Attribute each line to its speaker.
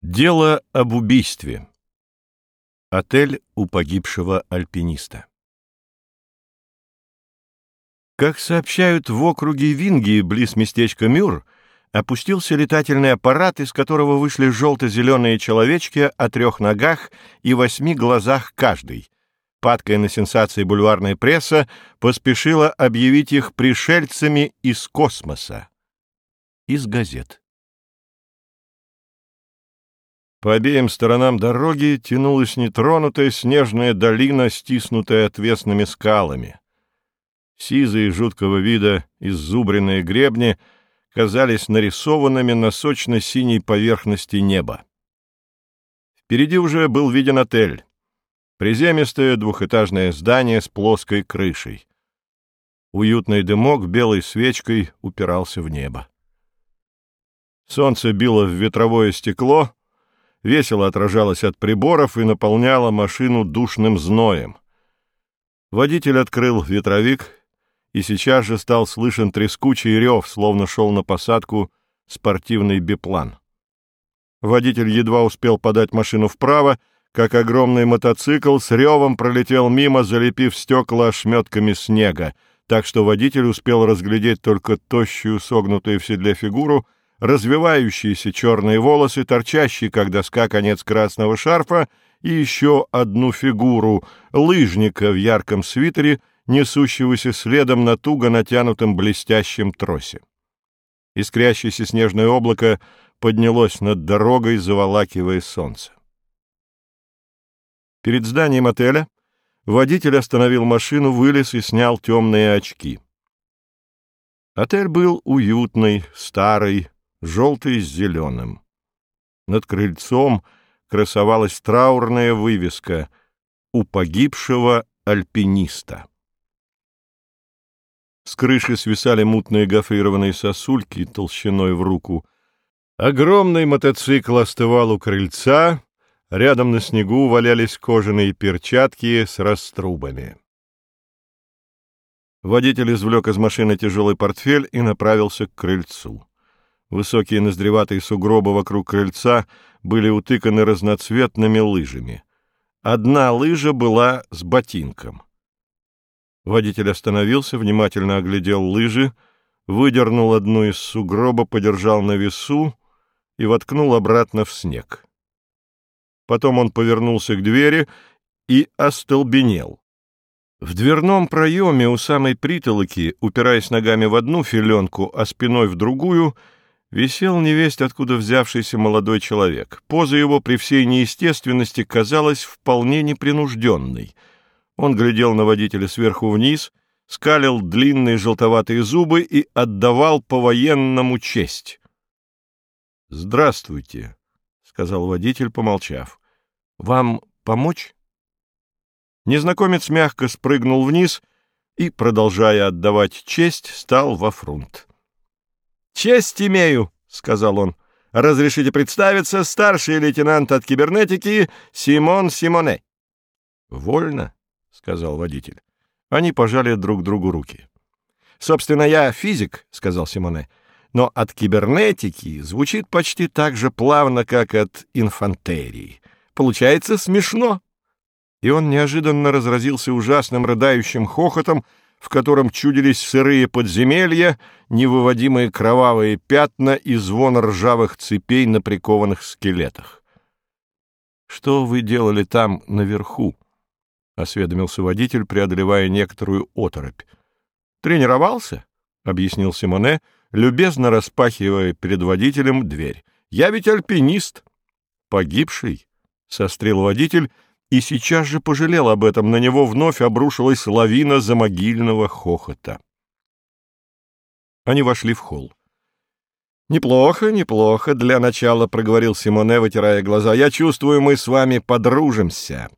Speaker 1: Дело об убийстве. Отель у погибшего альпиниста. Как сообщают в округе Винги, близ местечка Мюр, опустился летательный аппарат, из которого вышли желто-зеленые человечки о трех ногах и восьми глазах каждый. Падкая на сенсации бульварная пресса поспешила объявить их пришельцами из космоса. Из газет. По обеим сторонам дороги тянулась нетронутая снежная долина, стиснутая отвесными скалами. Сизые жуткого вида иззубренные гребни казались нарисованными на сочно-синей поверхности неба. Впереди уже был виден отель. Приземистое двухэтажное здание с плоской крышей. Уютный дымок белой свечкой упирался в небо. Солнце било в ветровое стекло — весело отражалась от приборов и наполняла машину душным зноем. Водитель открыл ветровик, и сейчас же стал слышен трескучий рев, словно шел на посадку спортивный биплан. Водитель едва успел подать машину вправо, как огромный мотоцикл с ревом пролетел мимо, залепив стекла ошметками снега, так что водитель успел разглядеть только тощую, согнутую в седле фигуру — развивающиеся черные волосы, торчащий, как доска, конец красного шарфа и еще одну фигуру — лыжника в ярком свитере, несущегося следом на туго натянутом блестящем тросе. Искрящееся снежное облако поднялось над дорогой, заволакивая солнце. Перед зданием отеля водитель остановил машину, вылез и снял темные очки. Отель был уютный, старый, желтый с зеленым. Над крыльцом красовалась траурная вывеска «У погибшего альпиниста». С крыши свисали мутные гофрированные сосульки толщиной в руку. Огромный мотоцикл остывал у крыльца, рядом на снегу валялись кожаные перчатки с раструбами. Водитель извлек из машины тяжелый портфель и направился к крыльцу. Высокие ноздреватые сугробы вокруг крыльца были утыканы разноцветными лыжами. Одна лыжа была с ботинком. Водитель остановился, внимательно оглядел лыжи, выдернул одну из сугроба, подержал на весу и воткнул обратно в снег. Потом он повернулся к двери и остолбенел. В дверном проеме у самой притолоки, упираясь ногами в одну филенку, а спиной в другую — висел невесть, откуда взявшийся молодой человек. Поза его при всей неестественности казалась вполне непринужденной. Он глядел на водителя сверху вниз, скалил длинные желтоватые зубы и отдавал по-военному честь. — Здравствуйте, — сказал водитель, помолчав. — Вам помочь? Незнакомец мягко спрыгнул вниз и, продолжая отдавать честь, стал во фрунт. «Честь имею», — сказал он. «Разрешите представиться, старший лейтенант от кибернетики Симон Симоне». «Вольно», — сказал водитель. Они пожали друг другу руки. «Собственно, я физик», — сказал Симоне, «но от кибернетики звучит почти так же плавно, как от инфантерии. Получается смешно». И он неожиданно разразился ужасным рыдающим хохотом, в котором чудились сырые подземелья, невыводимые кровавые пятна и звон ржавых цепей на прикованных скелетах. «Что вы делали там наверху?» — осведомился водитель, преодолевая некоторую оторопь. «Тренировался?» — объяснил Симоне, любезно распахивая перед водителем дверь. «Я ведь альпинист». «Погибший?» — сострил водитель — и сейчас же пожалел об этом, на него вновь обрушилась лавина замогильного хохота. Они вошли в холл. «Неплохо, неплохо, для начала», — проговорил Симоне, вытирая глаза. «Я чувствую, мы с вами подружимся.